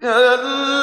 كلا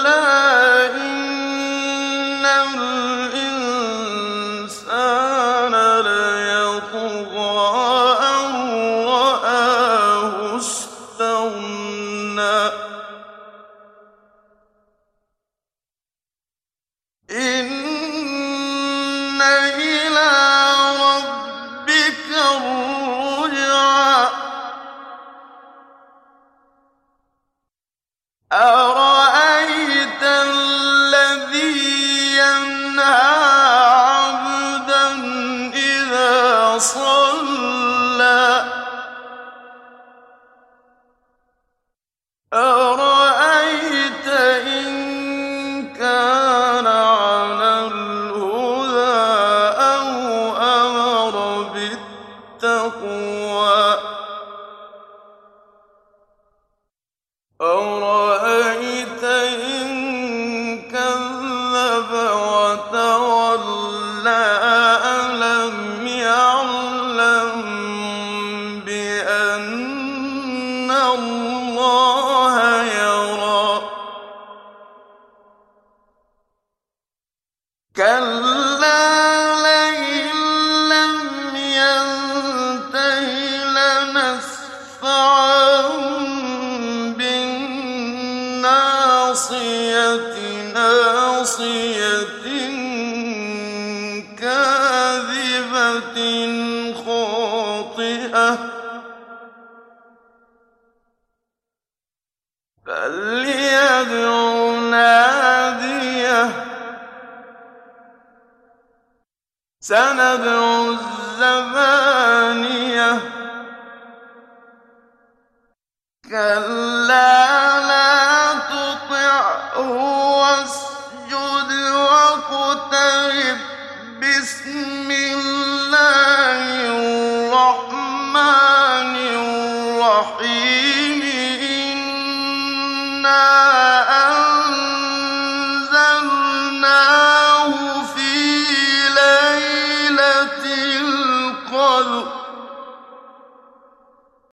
أرأيت إن كان على الهدى أو أمر بالتقوى؟ أرأيت إن كذب وتولى؟ ألم يعلم بأن الله كلا لئن لم ينته لنسفعا بالناصية ناصية كاذبة خاطئة. فليدع سندع الزبانية. كلا لا تطعه واسجد واقترب. بسم الله الرحمن الرحيم. إنا